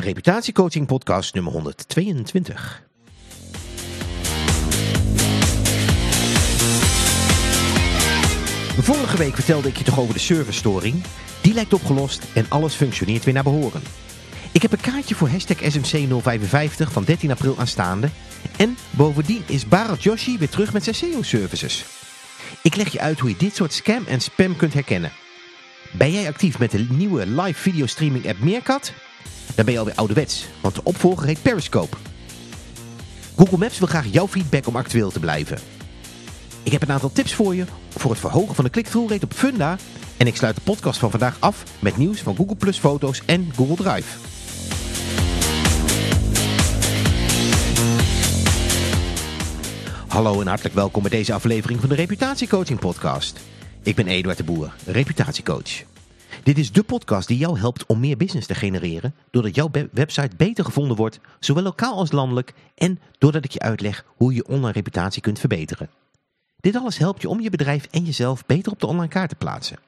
Reputatiecoaching podcast nummer 122. Vorige week vertelde ik je toch over de serverstoring. Die lijkt opgelost en alles functioneert weer naar behoren. Ik heb een kaartje voor hashtag SMC055 van 13 april aanstaande. En bovendien is Bharat Joshi weer terug met zijn SEO-services. Ik leg je uit hoe je dit soort scam en spam kunt herkennen. Ben jij actief met de nieuwe live video streaming app Meerkat? Dan ben je alweer ouderwets, want de opvolger heet Periscope. Google Maps wil graag jouw feedback om actueel te blijven. Ik heb een aantal tips voor je voor het verhogen van de click-through rate op Funda. En ik sluit de podcast van vandaag af met nieuws van Google Plus Foto's en Google Drive. Hallo en hartelijk welkom bij deze aflevering van de Reputatiecoaching podcast. Ik ben Eduard de Boer, reputatiecoach. Dit is de podcast die jou helpt om meer business te genereren, doordat jouw website beter gevonden wordt, zowel lokaal als landelijk, en doordat ik je uitleg hoe je online reputatie kunt verbeteren. Dit alles helpt je om je bedrijf en jezelf beter op de online kaart te plaatsen.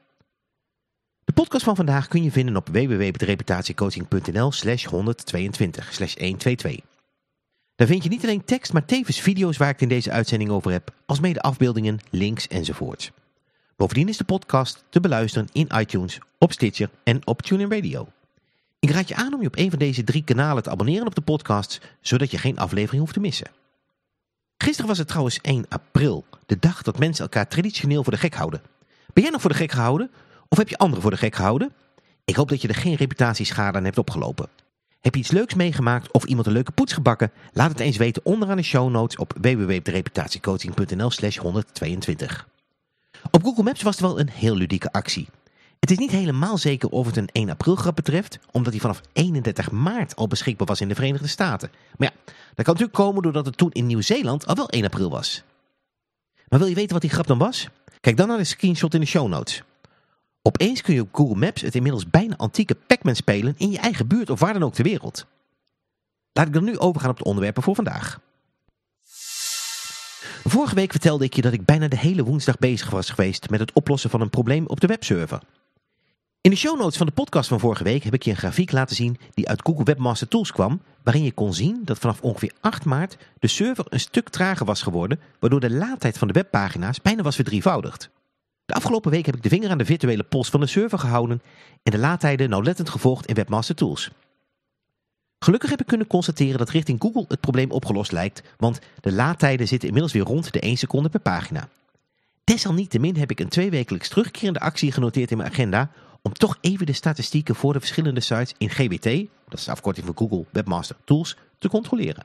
De podcast van vandaag kun je vinden op www.reputatiecoaching.nl slash 122 slash 122. Daar vind je niet alleen tekst, maar tevens video's waar ik het in deze uitzending over heb, als mede afbeeldingen, links enzovoorts. Bovendien is de podcast te beluisteren in iTunes, op Stitcher en op TuneIn Radio. Ik raad je aan om je op een van deze drie kanalen te abonneren op de podcast, zodat je geen aflevering hoeft te missen. Gisteren was het trouwens 1 april, de dag dat mensen elkaar traditioneel voor de gek houden. Ben jij nog voor de gek gehouden? Of heb je anderen voor de gek gehouden? Ik hoop dat je er geen reputatieschade aan hebt opgelopen. Heb je iets leuks meegemaakt of iemand een leuke poets gebakken? Laat het eens weten onderaan de show notes op www.reputatiecoaching.nl slash 122. Op Google Maps was het wel een heel ludieke actie. Het is niet helemaal zeker of het een 1 april grap betreft, omdat hij vanaf 31 maart al beschikbaar was in de Verenigde Staten. Maar ja, dat kan natuurlijk komen doordat het toen in Nieuw-Zeeland al wel 1 april was. Maar wil je weten wat die grap dan was? Kijk dan naar de screenshot in de show notes. Opeens kun je op Google Maps het inmiddels bijna antieke Pac-Man spelen in je eigen buurt of waar dan ook ter wereld. Laat ik dan nu overgaan op de onderwerpen voor vandaag. Vorige week vertelde ik je dat ik bijna de hele woensdag bezig was geweest met het oplossen van een probleem op de webserver. In de show notes van de podcast van vorige week heb ik je een grafiek laten zien die uit Google Webmaster Tools kwam, waarin je kon zien dat vanaf ongeveer 8 maart de server een stuk trager was geworden, waardoor de laadtijd van de webpagina's bijna was verdrievoudigd. De afgelopen week heb ik de vinger aan de virtuele post van de server gehouden en de laadtijden nauwlettend gevolgd in Webmaster Tools. Gelukkig heb ik kunnen constateren dat richting Google het probleem opgelost lijkt, want de laadtijden zitten inmiddels weer rond de 1 seconde per pagina. Desalniettemin heb ik een tweewekelijks terugkerende actie genoteerd in mijn agenda om toch even de statistieken voor de verschillende sites in GWT, dat is de afkorting van Google Webmaster Tools, te controleren.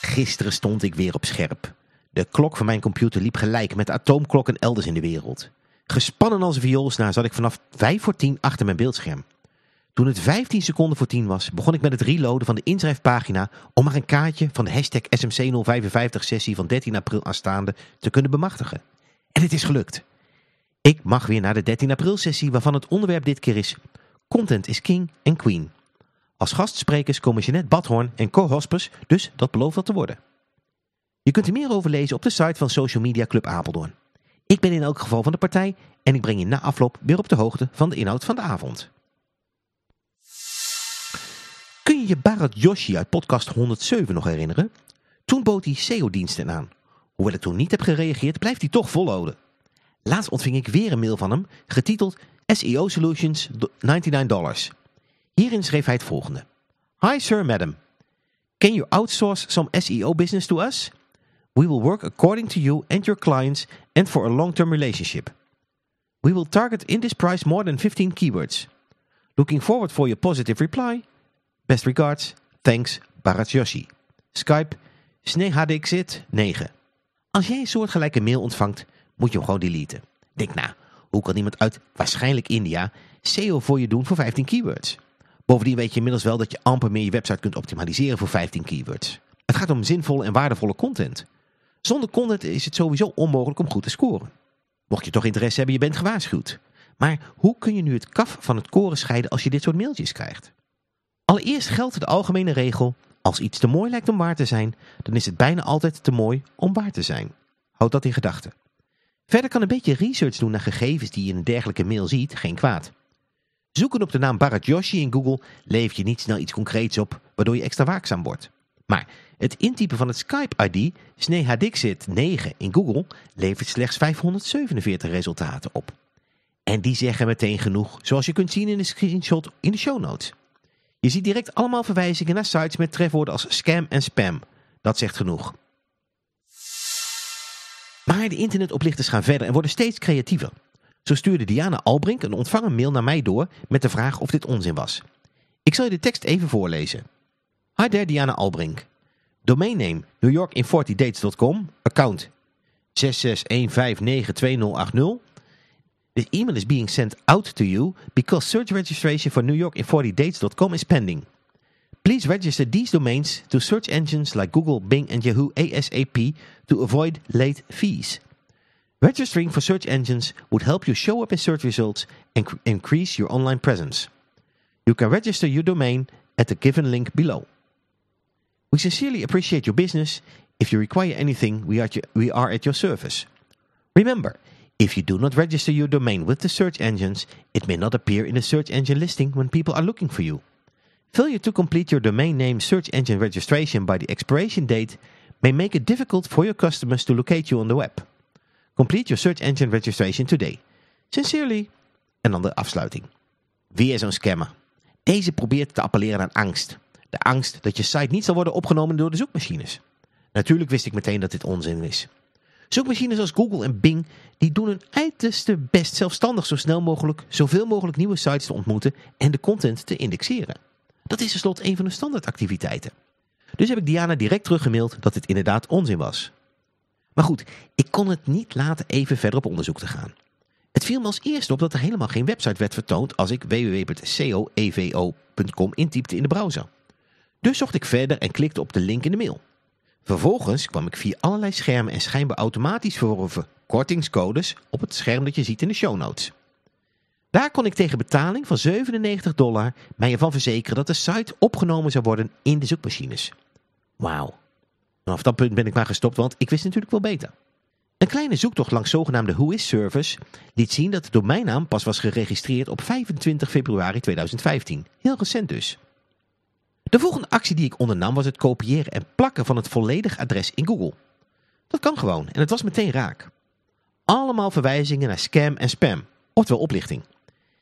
Gisteren stond ik weer op scherp. De klok van mijn computer liep gelijk met atoomklokken elders in de wereld. Gespannen als een vioolsnaar zat ik vanaf 5 voor 10 achter mijn beeldscherm. Toen het 15 seconden voor 10 was, begon ik met het reloaden van de inschrijfpagina om maar een kaartje van de hashtag SMC055 sessie van 13 april aanstaande te kunnen bemachtigen. En het is gelukt. Ik mag weer naar de 13 april sessie waarvan het onderwerp dit keer is Content is King en Queen. Als gastsprekers komen Jeanette Badhoorn en Co Hospers, dus dat belooft wat te worden. Je kunt er meer over lezen op de site van Social Media Club Apeldoorn. Ik ben in elk geval van de partij en ik breng je na afloop weer op de hoogte van de inhoud van de avond. Kun je je Bharat Joshi uit podcast 107 nog herinneren? Toen bood hij SEO-diensten aan. Hoewel ik toen niet heb gereageerd, blijft hij toch volhouden. Laatst ontving ik weer een mail van hem, getiteld SEO Solutions 99 Hierin schreef hij het volgende. Hi sir, madam. Can you outsource some SEO business to us? We will work according to you and your clients and for a long-term relationship. We will target in this price more than 15 keywords. Looking forward for your positive reply. Best regards, thanks, Bharat Joshi. Skype, Snehadixit 9. Als jij een soortgelijke mail ontvangt, moet je hem gewoon deleten. Denk na, hoe kan iemand uit waarschijnlijk India SEO voor je doen voor 15 keywords? Bovendien weet je inmiddels wel dat je amper meer je website kunt optimaliseren voor 15 keywords. Het gaat om zinvolle en waardevolle content. Zonder content is het sowieso onmogelijk om goed te scoren. Mocht je toch interesse hebben, je bent gewaarschuwd. Maar hoe kun je nu het kaf van het koren scheiden als je dit soort mailtjes krijgt? Allereerst geldt de algemene regel, als iets te mooi lijkt om waar te zijn, dan is het bijna altijd te mooi om waar te zijn. Houd dat in gedachten. Verder kan een beetje research doen naar gegevens die je in een dergelijke mail ziet geen kwaad. Zoeken op de naam Bharat Joshi in Google levert je niet snel iets concreets op, waardoor je extra waakzaam wordt. Maar het intypen van het Skype-ID Sneha Dixit 9 in Google levert slechts 547 resultaten op. En die zeggen meteen genoeg, zoals je kunt zien in de screenshot in de show notes. Je ziet direct allemaal verwijzingen naar sites met trefwoorden als scam en spam. Dat zegt genoeg. Maar de internetoplichters gaan verder en worden steeds creatiever. Zo stuurde Diana Albrink een ontvangen mail naar mij door met de vraag of dit onzin was. Ik zal je de tekst even voorlezen. Hi there Diana Albrink. Domain name newyorkin40dates.com. Account 6615928080. This email is being sent out to you because search registration for newyorkin40dates.com is pending. Please register these domains to search engines like Google, Bing and Yahoo ASAP to avoid late fees. Registering for search engines would help you show up in search results and increase your online presence. You can register your domain at the given link below. We sincerely appreciate your business. If you require anything, we are, we are at your service. Remember, if you do not register your domain with the search engines, it may not appear in the search engine listing when people are looking for you. Failure to complete your domain name search engine registration by the expiration date may make it difficult for your customers to locate you on the web. Complete your search engine registration today. Sincerely. En dan de afsluiting. Weer zo'n scammer. Deze probeert te appelleren aan angst. De angst dat je site niet zal worden opgenomen door de zoekmachines. Natuurlijk wist ik meteen dat dit onzin is. Zoekmachines als Google en Bing die doen hun uiterste best zelfstandig zo snel mogelijk zoveel mogelijk nieuwe sites te ontmoeten en de content te indexeren. Dat is tenslotte een van de standaardactiviteiten. Dus heb ik Diana direct teruggemaild dat dit inderdaad onzin was. Maar goed, ik kon het niet laten even verder op onderzoek te gaan. Het viel me als eerste op dat er helemaal geen website werd vertoond als ik www.coevo.com intypte in de browser. Dus zocht ik verder en klikte op de link in de mail. Vervolgens kwam ik via allerlei schermen en schijnbaar automatisch verworven kortingscodes op het scherm dat je ziet in de show notes. Daar kon ik tegen betaling van 97 dollar mij ervan verzekeren dat de site opgenomen zou worden in de zoekmachines. Wauw. Vanaf dat punt ben ik maar gestopt, want ik wist natuurlijk wel beter. Een kleine zoektocht langs zogenaamde Whois-servers liet zien dat de domeinnaam pas was geregistreerd op 25 februari 2015. Heel recent dus. De volgende actie die ik ondernam was het kopiëren en plakken van het volledige adres in Google. Dat kan gewoon en het was meteen raak. Allemaal verwijzingen naar scam en spam, oftewel oplichting.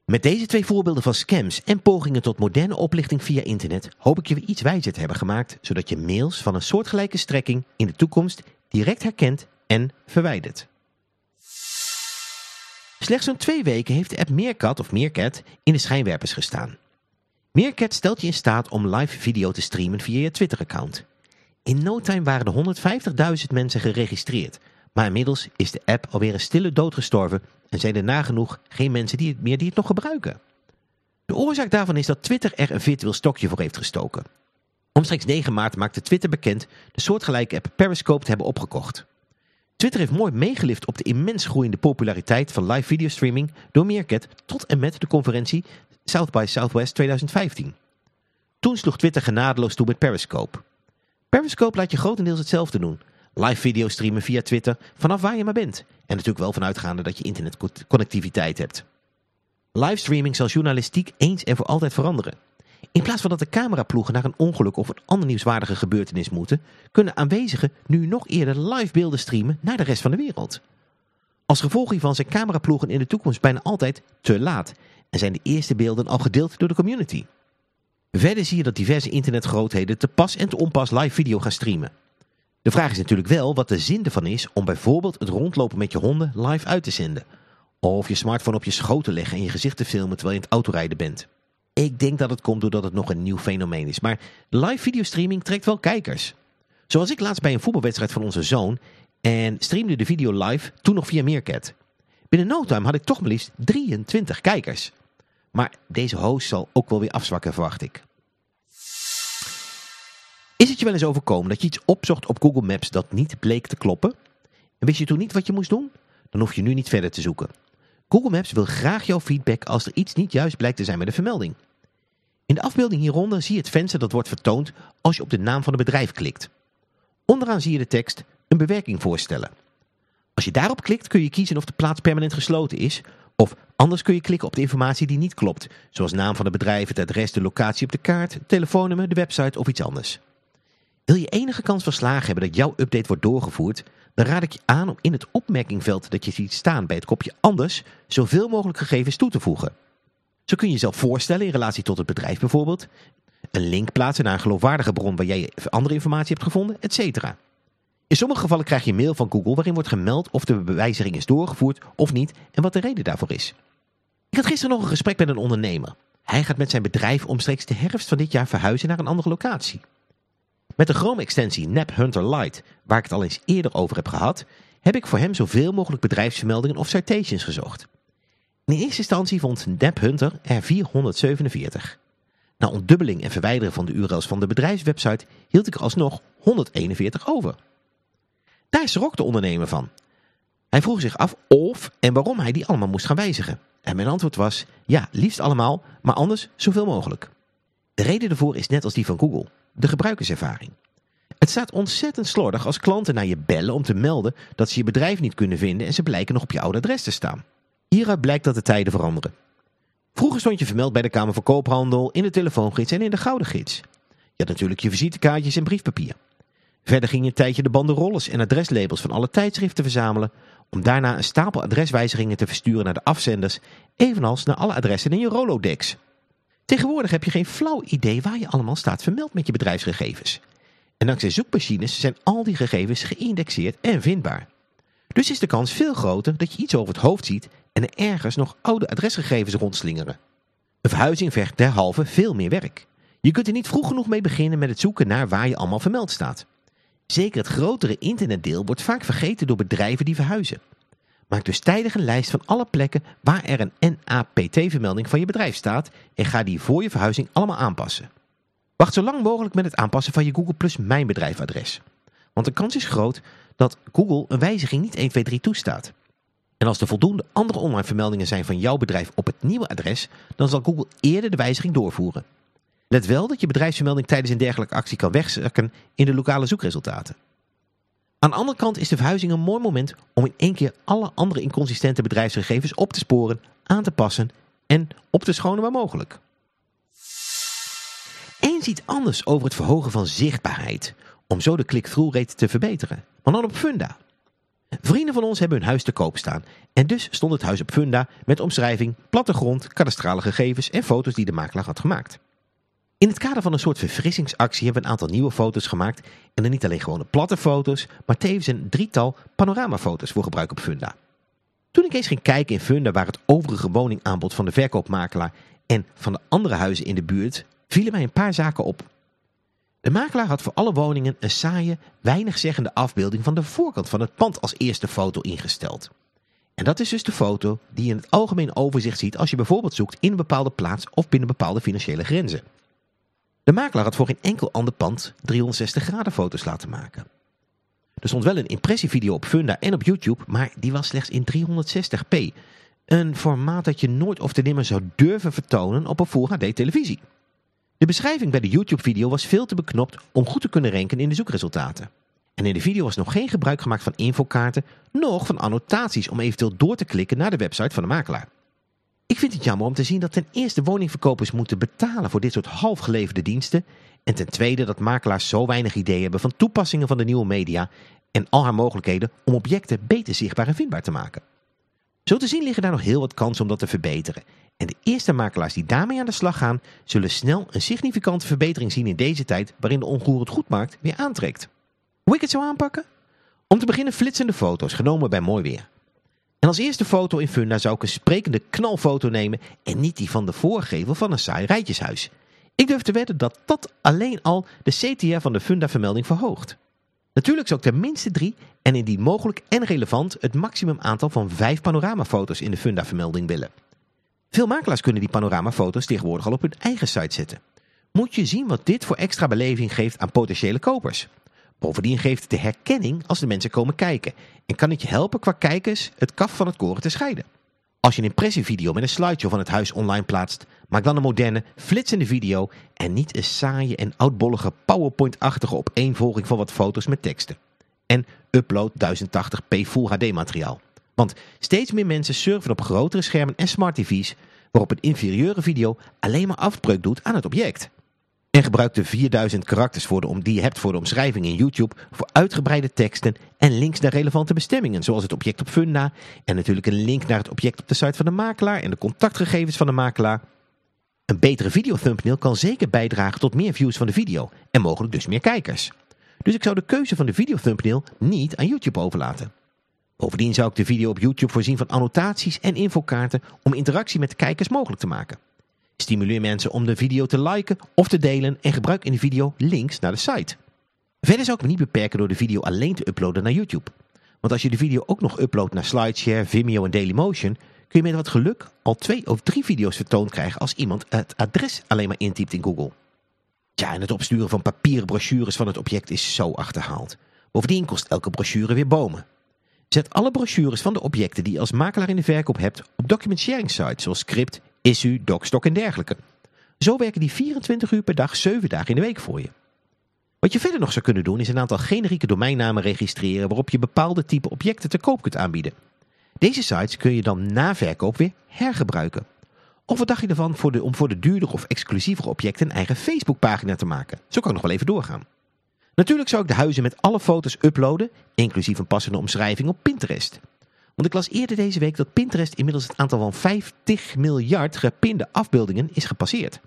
Met deze twee voorbeelden van scams en pogingen tot moderne oplichting via internet hoop ik je weer iets wijzer te hebben gemaakt, zodat je mails van een soortgelijke strekking in de toekomst direct herkent en verwijdert. Slechts zo'n twee weken heeft de app Meerkat of Meerkat in de schijnwerpers gestaan. Meerkat stelt je in staat om live video te streamen via je Twitter-account. In no time waren er 150.000 mensen geregistreerd, maar inmiddels is de app alweer een stille dood gestorven en zijn er nagenoeg geen mensen die het meer die het nog gebruiken. De oorzaak daarvan is dat Twitter er een virtueel stokje voor heeft gestoken. Omstreeks 9 maart maakte Twitter bekend de soortgelijke app Periscope te hebben opgekocht. Twitter heeft mooi meegelift op de immens groeiende populariteit van live videostreaming door Meerkat tot en met de conferentie South by Southwest 2015. Toen sloeg Twitter genadeloos toe met Periscope. Periscope laat je grotendeels hetzelfde doen. Live video streamen via Twitter vanaf waar je maar bent. En natuurlijk wel vanuitgaande dat je internetconnectiviteit hebt. Livestreaming zal journalistiek eens en voor altijd veranderen. In plaats van dat de cameraploegen naar een ongeluk of een andere nieuwswaardige gebeurtenis moeten, kunnen aanwezigen nu nog eerder live beelden streamen naar de rest van de wereld. Als gevolg hiervan zijn cameraploegen in de toekomst bijna altijd te laat en zijn de eerste beelden al gedeeld door de community. Verder zie je dat diverse internetgrootheden te pas en te onpas live video gaan streamen. De vraag is natuurlijk wel wat de zin ervan is om bijvoorbeeld het rondlopen met je honden live uit te zenden. Of je smartphone op je schoot te leggen en je gezicht te filmen terwijl je in het autorijden bent. Ik denk dat het komt doordat het nog een nieuw fenomeen is. Maar live videostreaming trekt wel kijkers. Zoals ik laatst bij een voetbalwedstrijd van onze zoon en streamde de video live, toen nog via Meerkat. Binnen no time had ik toch maar liefst 23 kijkers. Maar deze host zal ook wel weer afzwakken, verwacht ik. Is het je wel eens overkomen dat je iets opzocht op Google Maps dat niet bleek te kloppen? En wist je toen niet wat je moest doen? Dan hoef je nu niet verder te zoeken. Google Maps wil graag jouw feedback als er iets niet juist blijkt te zijn met de vermelding. In de afbeelding hieronder zie je het venster dat wordt vertoond als je op de naam van het bedrijf klikt. Onderaan zie je de tekst een bewerking voorstellen. Als je daarop klikt kun je kiezen of de plaats permanent gesloten is of Anders kun je klikken op de informatie die niet klopt, zoals naam van het bedrijf, het adres, de locatie op de kaart, telefoonnummer, de website of iets anders. Wil je enige kans van slagen hebben dat jouw update wordt doorgevoerd, dan raad ik je aan om in het opmerkingveld dat je ziet staan bij het kopje anders zoveel mogelijk gegevens toe te voegen. Zo kun je jezelf voorstellen in relatie tot het bedrijf bijvoorbeeld, een link plaatsen naar een geloofwaardige bron waar jij andere informatie hebt gevonden, etc. In sommige gevallen krijg je een mail van Google waarin wordt gemeld of de bewijziging is doorgevoerd of niet en wat de reden daarvoor is. Ik had gisteren nog een gesprek met een ondernemer. Hij gaat met zijn bedrijf omstreeks de herfst van dit jaar verhuizen naar een andere locatie. Met de Chrome-extensie Nap Hunter Lite, waar ik het al eens eerder over heb gehad, heb ik voor hem zoveel mogelijk bedrijfsvermeldingen of citations gezocht. In eerste instantie vond Nap Hunter er 447. Na ontdubbeling en verwijderen van de URL's van de bedrijfswebsite hield ik er alsnog 141 over. Daar schrok de ondernemer van. Hij vroeg zich af of en waarom hij die allemaal moest gaan wijzigen. En mijn antwoord was, ja, liefst allemaal, maar anders zoveel mogelijk. De reden ervoor is net als die van Google, de gebruikerservaring. Het staat ontzettend slordig als klanten naar je bellen om te melden dat ze je bedrijf niet kunnen vinden en ze blijken nog op je oude adres te staan. Hieruit blijkt dat de tijden veranderen. Vroeger stond je vermeld bij de Kamer van Koophandel, in de telefoongids en in de Gouden Gids. Je had natuurlijk je visitekaartjes en briefpapier. Verder ging je een tijdje de banderollers en adreslabels van alle tijdschriften verzamelen, om daarna een stapel adreswijzigingen te versturen naar de afzenders, evenals naar alle adressen in je Rolodex. Tegenwoordig heb je geen flauw idee waar je allemaal staat vermeld met je bedrijfsgegevens. En dankzij zoekmachines zijn al die gegevens geïndexeerd en vindbaar. Dus is de kans veel groter dat je iets over het hoofd ziet en er ergens nog oude adresgegevens rondslingeren. Een verhuizing vergt derhalve veel meer werk. Je kunt er niet vroeg genoeg mee beginnen met het zoeken naar waar je allemaal vermeld staat. Zeker het grotere internetdeel wordt vaak vergeten door bedrijven die verhuizen. Maak dus tijdig een lijst van alle plekken waar er een NAPT-vermelding van je bedrijf staat en ga die voor je verhuizing allemaal aanpassen. Wacht zo lang mogelijk met het aanpassen van je Google Plus Mijn Bedrijfadres. Want de kans is groot dat Google een wijziging niet 1, 2, 3 toestaat. En als er voldoende andere online vermeldingen zijn van jouw bedrijf op het nieuwe adres, dan zal Google eerder de wijziging doorvoeren. Let wel dat je bedrijfsvermelding tijdens een dergelijke actie kan wegzakken in de lokale zoekresultaten. Aan de andere kant is de verhuizing een mooi moment om in één keer alle andere inconsistente bedrijfsgegevens op te sporen, aan te passen en op te schonen waar mogelijk. Eens iets anders over het verhogen van zichtbaarheid, om zo de click-through rate te verbeteren, maar dan op Funda. Vrienden van ons hebben hun huis te koop staan en dus stond het huis op Funda met omschrijving, plattegrond, kadastrale gegevens en foto's die de makelaar had gemaakt. In het kader van een soort verfrissingsactie hebben we een aantal nieuwe foto's gemaakt en dan niet alleen gewone platte foto's, maar tevens een drietal panoramafoto's voor gebruik op Funda. Toen ik eens ging kijken in Funda waar het overige woningaanbod van de verkoopmakelaar en van de andere huizen in de buurt, vielen mij een paar zaken op. De makelaar had voor alle woningen een saaie, weinig zeggende afbeelding van de voorkant van het pand als eerste foto ingesteld. En dat is dus de foto die je in het algemeen overzicht ziet als je bijvoorbeeld zoekt in een bepaalde plaats of binnen bepaalde financiële grenzen. De makelaar had voor geen enkel ander pand 360 graden foto's laten maken. Er stond wel een impressievideo op Funda en op YouTube, maar die was slechts in 360p. Een formaat dat je nooit of te nimmer zou durven vertonen op een Full HD televisie. De beschrijving bij de YouTube-video was veel te beknopt om goed te kunnen ranken in de zoekresultaten. En in de video was nog geen gebruik gemaakt van infokaarten, nog van annotaties om eventueel door te klikken naar de website van de makelaar. Ik vind het jammer om te zien dat ten eerste woningverkopers moeten betalen voor dit soort halfgeleverde diensten en ten tweede dat makelaars zo weinig idee hebben van toepassingen van de nieuwe media en al haar mogelijkheden om objecten beter zichtbaar en vindbaar te maken. Zo te zien liggen daar nog heel wat kansen om dat te verbeteren. En de eerste makelaars die daarmee aan de slag gaan, zullen snel een significante verbetering zien in deze tijd waarin de onroerend goedmarkt weer aantrekt. Hoe ik het zou aanpakken? Om te beginnen flitsende foto's genomen bij mooi weer. En als eerste foto in Funda zou ik een sprekende knalfoto nemen en niet die van de voorgevel van een saai rijtjeshuis. Ik durf te wedden dat dat alleen al de CTR van de Funda vermelding verhoogt. Natuurlijk zou ik ten minste drie en indien mogelijk en relevant het maximum aantal van vijf panoramafoto's in de Funda vermelding willen. Veel makelaars kunnen die panoramafoto's tegenwoordig al op hun eigen site zetten. Moet je zien wat dit voor extra beleving geeft aan potentiële kopers. Bovendien geeft het de herkenning als de mensen komen kijken en kan het je helpen qua kijkers het kaf van het koren te scheiden. Als je een impressievideo met een slideshow van het huis online plaatst, maak dan een moderne, flitsende video en niet een saaie en oudbollige PowerPoint-achtige opeenvolging van wat foto's met teksten. En upload 1080p Full HD materiaal. Want steeds meer mensen surfen op grotere schermen en smart tv's waarop een inferieure video alleen maar afbreuk doet aan het object. En gebruik de 4000 karakters voor de, die je hebt voor de omschrijving in YouTube voor uitgebreide teksten en links naar relevante bestemmingen, zoals het object op Funda en natuurlijk een link naar het object op de site van de makelaar en de contactgegevens van de makelaar. Een betere video-thumbnail kan zeker bijdragen tot meer views van de video en mogelijk dus meer kijkers. Dus ik zou de keuze van de video-thumbnail niet aan YouTube overlaten. Bovendien zou ik de video op YouTube voorzien van annotaties en infokaarten om interactie met de kijkers mogelijk te maken. Stimuleer mensen om de video te liken of te delen en gebruik in de video links naar de site. Verder zou ik me niet beperken door de video alleen te uploaden naar YouTube. Want als je de video ook nog uploadt naar SlideShare, Vimeo en Dailymotion, kun je met wat geluk al twee of drie video's vertoond krijgen als iemand het adres alleen maar intypt in Google. Ja, en het opsturen van papieren brochures van het object is zo achterhaald. Bovendien kost elke brochure weer bomen. Zet alle brochures van de objecten die je als makelaar in de verkoop hebt op document sharing sites zoals Script, Issue, DocStock en dergelijke. Zo werken die 24 uur per dag, 7 dagen in de week voor je. Wat je verder nog zou kunnen doen is een aantal generieke domeinnamen registreren waarop je bepaalde type objecten te koop kunt aanbieden. Deze sites kun je dan na verkoop weer hergebruiken. Of wat dacht je ervan voor de, om voor de duurdere of exclusievere objecten een eigen Facebookpagina te maken? Zo kan ik nog wel even doorgaan. Natuurlijk zou ik de huizen met alle foto's uploaden, inclusief een passende omschrijving op Pinterest. Want ik las eerder deze week dat Pinterest inmiddels het aantal van 50 miljard gepinde afbeeldingen is gepasseerd.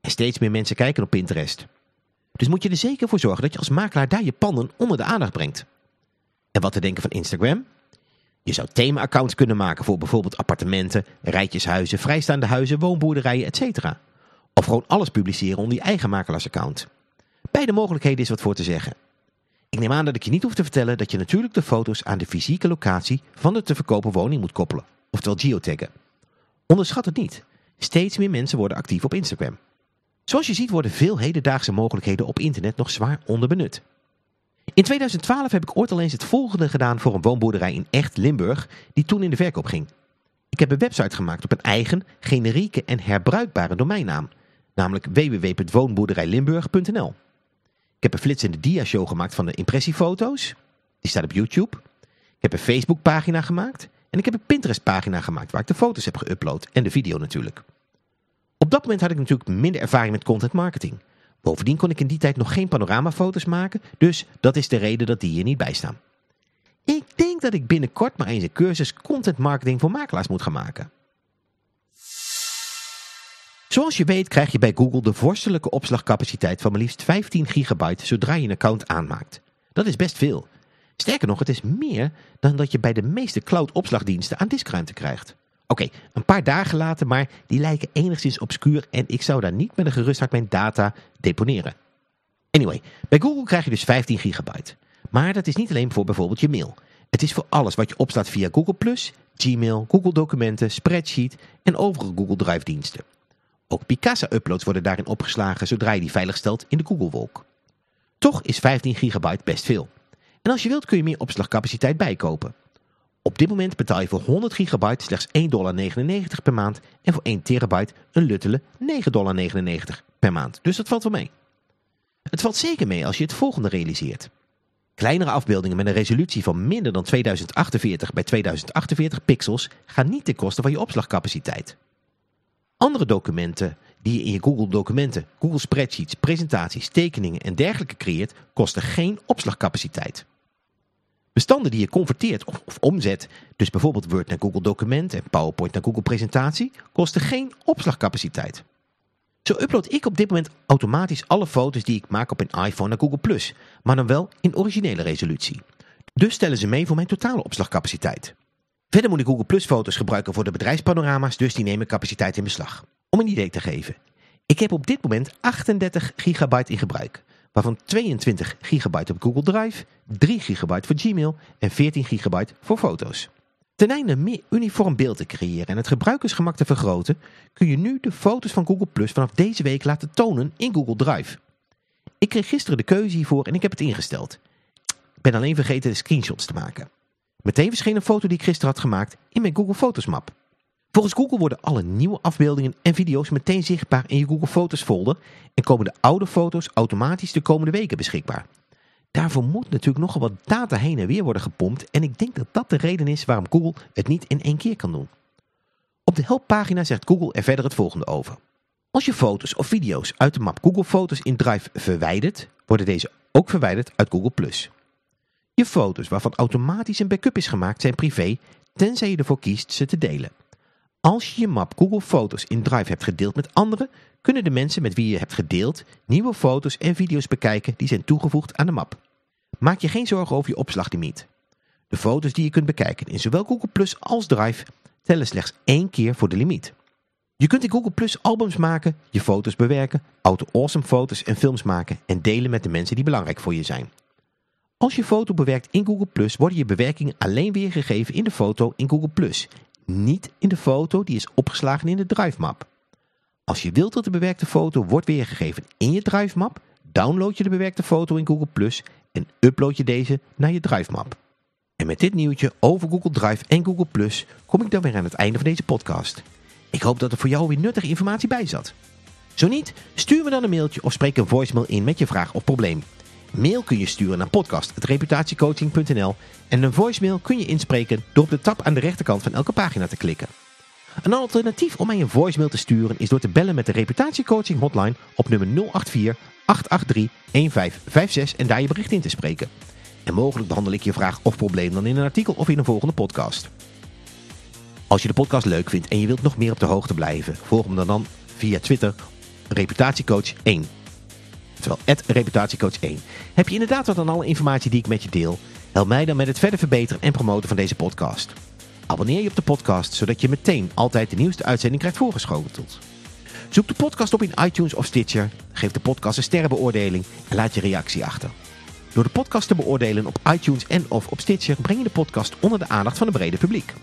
En steeds meer mensen kijken op Pinterest. Dus moet je er zeker voor zorgen dat je als makelaar daar je panden onder de aandacht brengt. En wat te denken van Instagram? Je zou thema-accounts kunnen maken voor bijvoorbeeld appartementen, rijtjeshuizen, vrijstaande huizen, woonboerderijen, etc. Of gewoon alles publiceren onder je eigen makelaarsaccount. Beide mogelijkheden is wat voor te zeggen. Ik neem aan dat ik je niet hoef te vertellen dat je natuurlijk de foto's aan de fysieke locatie van de te verkopen woning moet koppelen, oftewel geotaggen. Onderschat het niet. Steeds meer mensen worden actief op Instagram. Zoals je ziet worden veel hedendaagse mogelijkheden op internet nog zwaar onderbenut. In 2012 heb ik ooit al eens het volgende gedaan voor een woonboerderij in Echt Limburg die toen in de verkoop ging. Ik heb een website gemaakt op een eigen, generieke en herbruikbare domeinnaam, namelijk www.woonboerderijlimburg.nl. Ik heb een flitsende dia-show gemaakt van de impressiefoto's. Die staat op YouTube. Ik heb een Facebookpagina gemaakt. En ik heb een Pinterest-pagina gemaakt waar ik de foto's heb geüpload. En de video natuurlijk. Op dat moment had ik natuurlijk minder ervaring met content marketing. Bovendien kon ik in die tijd nog geen panoramafoto's maken. Dus dat is de reden dat die hier niet bij staan. Ik denk dat ik binnenkort maar eens een cursus content marketing voor makelaars moet gaan maken. Zoals je weet krijg je bij Google de vorstelijke opslagcapaciteit van maar liefst 15 gigabyte zodra je een account aanmaakt. Dat is best veel. Sterker nog, het is meer dan dat je bij de meeste cloud opslagdiensten aan diskruimte krijgt. Oké, een paar dagen later, maar die lijken enigszins obscuur en ik zou daar niet met een gerust hart mijn data deponeren. Anyway, bij Google krijg je dus 15 gigabyte. Maar dat is niet alleen voor bijvoorbeeld je mail. Het is voor alles wat je opslaat via Google+, Gmail, Google Documenten, Spreadsheet en overige Google Drive diensten. Ook Picasa-uploads worden daarin opgeslagen zodra je die veilig stelt in de Google-wolk. Toch is 15 gigabyte best veel. En als je wilt kun je meer opslagcapaciteit bijkopen. Op dit moment betaal je voor 100 gigabyte slechts 1,99 dollar per maand en voor 1 terabyte een luttele 9,99 dollar per maand. Dus dat valt wel mee. Het valt zeker mee als je het volgende realiseert. Kleinere afbeeldingen met een resolutie van minder dan 2048 bij 2048 pixels gaan niet ten koste van je opslagcapaciteit. Andere documenten die je in je Google documenten, Google Spreadsheets, presentaties, tekeningen en dergelijke creëert, kosten geen opslagcapaciteit. Bestanden die je converteert of, omzet, dus bijvoorbeeld Word naar Google Documenten en PowerPoint naar Google Presentatie, kosten geen opslagcapaciteit. Zo upload ik op dit moment automatisch alle foto's die ik maak op een iPhone naar Google+, maar dan wel in originele resolutie. Dus stellen ze mee voor mijn totale opslagcapaciteit. Verder moet ik Google Plus foto's gebruiken voor de bedrijfspanorama's, dus die nemen capaciteit in beslag. Om een idee te geven. Ik heb op dit moment 38 gigabyte in gebruik, waarvan 22 gigabyte op Google Drive, 3 gigabyte voor Gmail en 14 gigabyte voor foto's. Ten einde meer uniform beeld te creëren en het gebruikersgemak te vergroten, kun je nu de foto's van Google Plus vanaf deze week laten tonen in Google Drive. Ik kreeg gisteren de keuze hiervoor en ik heb het ingesteld. Ik ben alleen vergeten de screenshots te maken. Meteen verscheen een foto die ik gisteren had gemaakt in mijn Google Fotos map. Volgens Google worden alle nieuwe afbeeldingen en video's meteen zichtbaar in je Google Fotos folder en komen de oude foto's automatisch de komende weken beschikbaar. Daarvoor moet natuurlijk nogal wat data heen en weer worden gepompt en ik denk dat dat de reden is waarom Google het niet in één keer kan doen. Op de helppagina zegt Google er verder het volgende over. Als je foto's of video's uit de map Google Foto's in Drive verwijdert, worden deze ook verwijderd uit Google+. Je foto's waarvan automatisch een backup is gemaakt zijn privé, tenzij je ervoor kiest ze te delen. Als je je map Google Foto's in Drive hebt gedeeld met anderen, kunnen de mensen met wie je hebt gedeeld nieuwe foto's en video's bekijken die zijn toegevoegd aan de map. Maak je geen zorgen over je opslaglimiet. De foto's die je kunt bekijken in zowel Google Plus als Drive tellen slechts één keer voor de limiet. Je kunt in Google Plus albums maken, je foto's bewerken, auto-awesome foto's en films maken en delen met de mensen die belangrijk voor je zijn. Als je foto bewerkt in Google Plus worden je bewerkingen alleen weergegeven in de foto in Google Plus, niet in de foto die is opgeslagen in de Drive map. Als je wilt dat de bewerkte foto wordt weergegeven in je Drive map, download je de bewerkte foto in Google Plus en upload je deze naar je Drive map. En met dit nieuwtje over Google Drive en Google Plus kom ik dan weer aan het einde van deze podcast. Ik hoop dat er voor jou weer nuttige informatie bij zat. Zo niet, stuur me dan een mailtje of spreek een voicemail in met je vraag of probleem. Mail kun je sturen naar podcast.reputatiecoaching.nl en een voicemail kun je inspreken door op de tab aan de rechterkant van elke pagina te klikken. Een alternatief om mij een voicemail te sturen is door te bellen met de reputatiecoaching hotline op nummer 084 883 1556 en daar je bericht in te spreken. En mogelijk behandel ik je vraag of probleem dan in een artikel of in een volgende podcast. Als je de podcast leuk vindt en je wilt nog meer op de hoogte blijven, volg me dan via Twitter reputatiecoach1. Terwijl reputatiecoach1. Heb je inderdaad wat aan alle informatie die ik met je deel? Help mij dan met het verder verbeteren en promoten van deze podcast. Abonneer je op de podcast, zodat je meteen altijd de nieuwste uitzending krijgt voorgeschoteld. Zoek de podcast op in iTunes of Stitcher, geef de podcast een sterrenbeoordeling en laat je reactie achter. Door de podcast te beoordelen op iTunes en of op Stitcher breng je de podcast onder de aandacht van een brede publiek.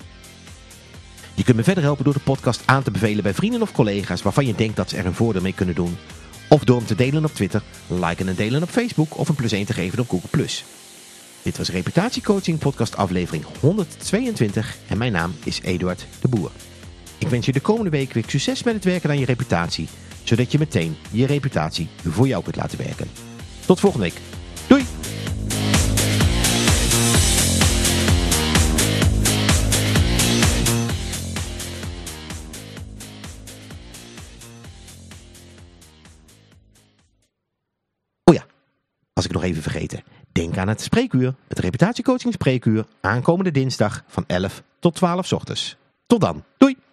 Je kunt me verder helpen door de podcast aan te bevelen bij vrienden of collega's waarvan je denkt dat ze er een voordeel mee kunnen doen. Of door hem te delen op Twitter, liken en delen op Facebook of een plus 1 te geven op Google+. Dit was Reputatiecoaching podcast aflevering 122 en mijn naam is Eduard de Boer. Ik wens je de komende week weer succes met het werken aan je reputatie, zodat je meteen je reputatie voor jou kunt laten werken. Tot volgende week. Ik nog even vergeten. Denk aan het spreekuur, het reputatiecoaching spreekuur, aankomende dinsdag van 11 tot 12 ochtends. Tot dan, doei!